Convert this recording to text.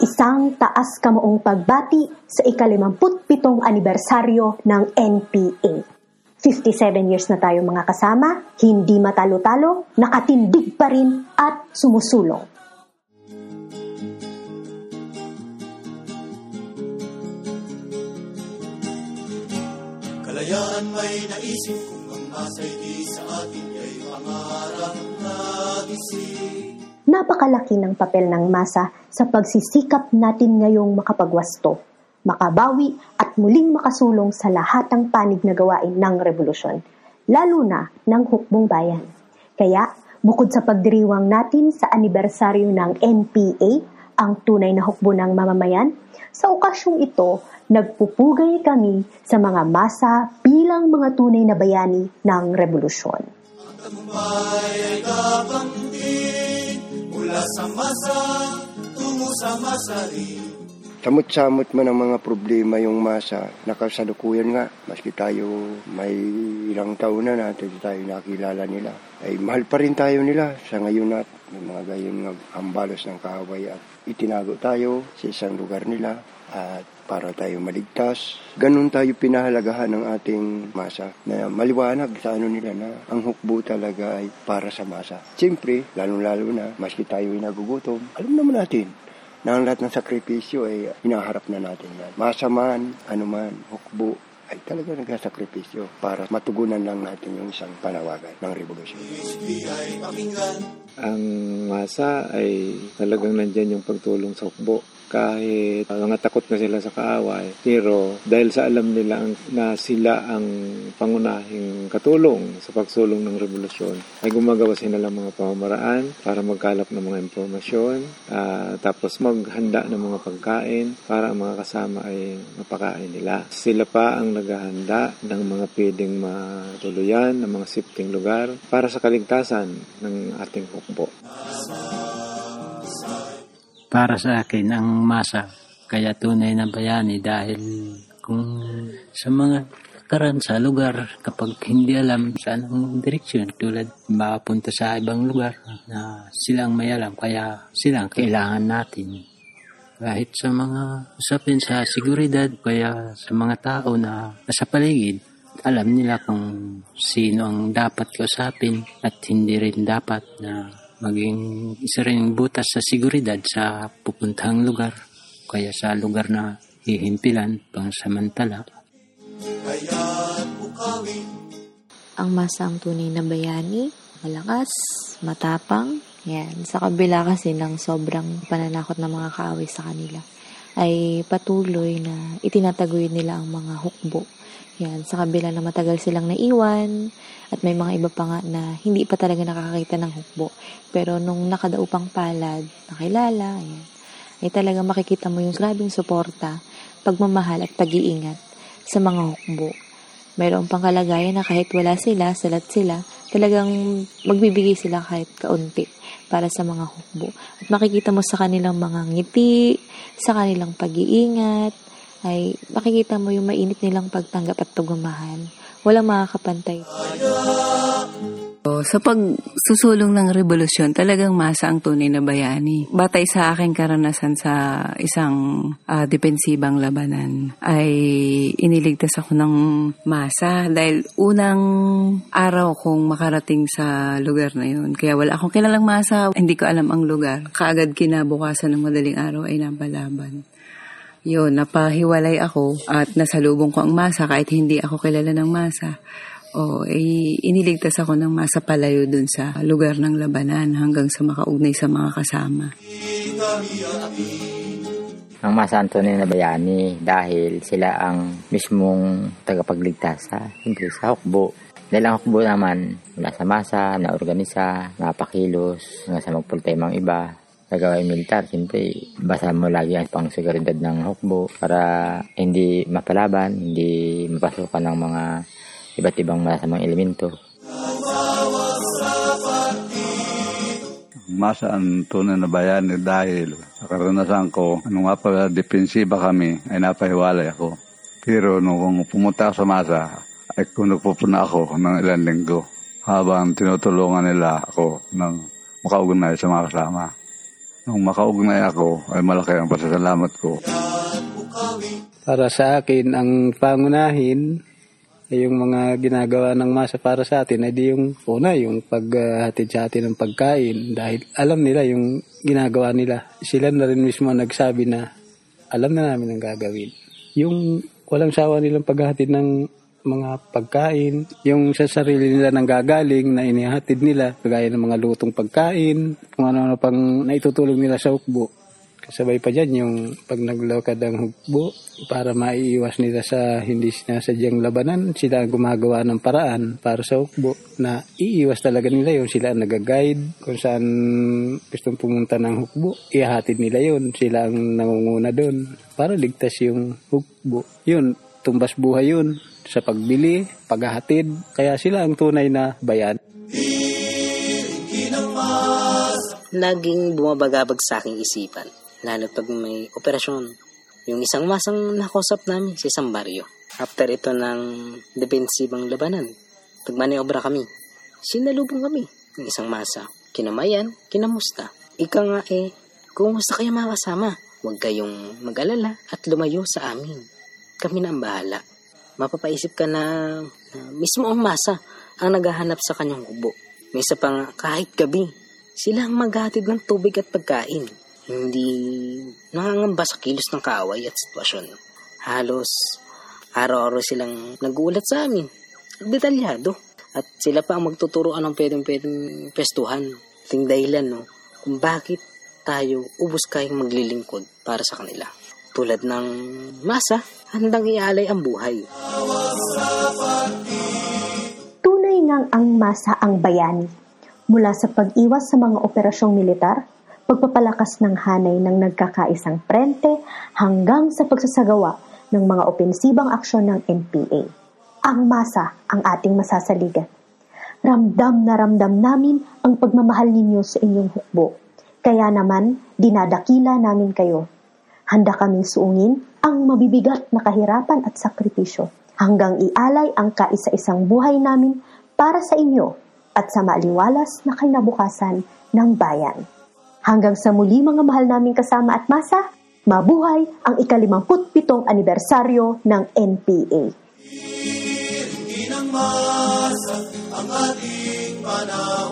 Isang taas kamaong pagbati sa ikalimamputpitong anibersaryo ng NPA. 57 years na tayo mga kasama, hindi matalo-talo, nakatindig pa rin at sumusulong. Kalayaan may naisip kung ang masa'y di sa atin ay pangarap na gising. Napakalaki ng papel ng masa sa pagsisikap natin ngayong makapagwasto, makabawi at muling makasulong sa lahat ng panig na gawain ng revolusyon, lalo na ng hukbong bayan. Kaya, bukod sa pagdiriwang natin sa anibersaryo ng NPA, ang tunay na hukbo ng mamamayan, sa okasyong ito, nagpupugay kami sa mga masa bilang mga tunay na bayani ng revolusyon. Tagumpay ay mula sa masa tungo sa masa rin. Samot-samot man ang mga problema yung masa, nakasalukuyan nga, maski tayo may ilang taon na natin tayo nakilala nila, ay mahal pa rin tayo nila sa ngayon at may mga gayon nga ambalos ng kaaway at itinago tayo sa isang lugar nila at para tayo maligtas. Ganun tayo pinahalagahan ng ating masa na maliwanag sa ano nila na ang hukbo talaga ay para sa masa. Siyempre, lalong-lalo na, maski tayo ay nagugutom, alam naman natin na ang lahat ng sakripisyo ay hinaharap na natin yan. Masaman, anuman, hukbo, ay talaga nagsasakripisyo para matugunan lang natin yung isang panawagan ng revolusyon. Ang masa ay talagang nandyan yung pagtulong sa hukbo. Kahit uh, mga takot na sila sa kaaway. Pero dahil sa alam nila na sila ang pangunahing katulong sa pagsulong ng revolusyon, ay gumagawa sila ng mga pamamaraan para magkalap ng mga impormasyon, uh, tapos maghanda ng mga pagkain para ang mga kasama ay mapakain nila. Sila pa ang naghahanda ng mga pwedeng matuluyan, ng mga sifting lugar para sa kaligtasan ng ating hukbo. Para sa akin ang masa. Kaya tunay na bayani dahil kung sa mga karan sa lugar kapag hindi alam saan ang direksyon tulad mapunta sa ibang lugar na silang may alam kaya silang kailangan natin. Kahit sa mga usapin sa seguridad kaya sa mga tao na nasa paligid alam nila kung sino ang dapat kausapin at hindi rin dapat na maging isa rin butas sa seguridad sa pupuntahang lugar kaya sa lugar na hihimpilan pang samantala. kaya't bukawin ang tunay na bayani, malakas, matapang. Yan. Sa kabila kasi ng sobrang pananakot ng mga kaaway sa kanila, ay patuloy na itinatagoy nila ang mga hukbo. Yan. Sa kabila na matagal silang naiwan, at may mga iba pa nga na hindi pa talaga nakakakita ng hukbo. Pero nung nakadaupang palad, nakilala, yan, ay talaga makikita mo yung grabing suporta, pagmamahal at pag-iingat sa mga hukbo mayroon pang kalagayan na kahit wala sila, salat sila, talagang magbibigay sila kahit kaunti para sa mga hukbo. At makikita mo sa kanilang mga ngiti, sa kanilang pag-iingat, ay makikita mo yung mainit nilang pagtanggap at pagmamahal. Walang makakapantay. O, Sa pagsusulong ng revolusyon, talagang masa ang tunay na bayani. Batay sa aking karanasan sa isang ah, depensibang labanan, ay iniligtas ako ng masa dahil unang araw kong makarating sa lugar na yun. Kaya wala akong kilalang masa, hindi ko alam ang lugar. Kaagad kinabukasan ng madaling araw ay napalaban. Yun, napahiwalay ako at nasalubong ko ang masa kahit hindi ako kilala ng masa. O, eh, iniligtas ako ng masa palayo dun sa lugar ng labanan hanggang sa makaugnay sa mga kasama. ang Masa Antonio na bayani dahil sila ang mismong tagapagligtas sa siyempre sa hukbo. Dahil ang hukbo naman mula sa masa, na-organisa, napakilos, hanggang sa magpultema ang iba. Nagawa yung militar, siyempre, basa mo lagi ang pang seguridad ng hukbo para hindi mapalaban, hindi mapasukan ng mga iba't ibang masamang elemento. Masa ang tunay na bayani dahil sa karanasan ko, nung nga pala depensiba kami, ay napahiwalay ako. Pero nung pumunta ako sa masa, ay kung nagpupuna ako ng ilang linggo habang tinutulungan nila ako ng makaugnay sa mga kasama. Nung makaugnay ako, ay malaki ang pasasalamat ko. Para sa akin, ang pangunahin ay yung mga ginagawa ng masa para sa atin ay di yung una, yung paghatid sa atin ng pagkain dahil alam nila yung ginagawa nila. Sila na rin mismo nagsabi na alam na namin ang gagawin. Yung walang sawa nilang paghatid ng mga pagkain, yung sa sarili nila nang gagaling na inihatid nila, kagaya ng mga lutong pagkain, kung ano-ano pang naitutulong nila sa hukbo. Kasabay pa dyan yung pag naglakad ang hukbo para maiiwas nila sa hindi sinasadyang labanan, sila ang gumagawa ng paraan para sa hukbo na iiwas talaga nila yun. Sila ang nag-guide kung saan gustong pumunta ng hukbo. Ihatid nila yun. Sila ang nangunguna doon para ligtas yung hukbo. Yun, tumbas buhay yun sa pagbili, paghahatid. Kaya sila ang tunay na bayan. Laging bumabagabag sa aking isipan, lalo pag may operasyon. Yung isang masang nakusap namin sa isang baryo. After ito ng defensibang labanan, pag maniobra kami, sinalubong kami ng isang masa. Kinamayan, kinamusta. Ika nga eh, kumusta kayo mga? Huwag kayong mag-alala at lumayo sa amin. Kami na ang bahala. Mapapaisip ka na, na mismo ang masa ang naghahanap sa kanyang kubo. May isa pa nga, kahit gabi, sila ang maghatid ng tubig at pagkain. Hindi nangangamba sa kilos ng kaaway at sitwasyon. Halos araw-araw silang nagulat sa amin. Detalyado. At sila pa ang magtuturoan ng pwedeng-pwedeng pestuhan. Ting dahilan, no, kung bakit tayo ubos kayong maglilingkod para sa kanila. Tulad ng masa, handang ialay ang buhay. Tunay ngang ang masa ang bayani. Mula sa pag-iwas sa mga operasyong militar, pagpapalakas ng hanay ng nagkakaisang prente hanggang sa pagsasagawa ng mga opensibang aksyon ng NPA. Ang masa ang ating masasaligan. Ramdam na ramdam namin ang pagmamahal ninyo sa inyong hukbo. Kaya naman, dinadakila namin kayo. Handa kaming suungin ang mabibigat na kahirapan at sakripisyo hanggang ialay ang kaisa-isang buhay namin para sa inyo at sa maaliwalas na kinabukasan ng bayan. Hanggang sa muli mga mahal naming kasama at masa, mabuhay ang ikalimamputpitong anibersaryo ng NPA. Masa ang ating panawagan.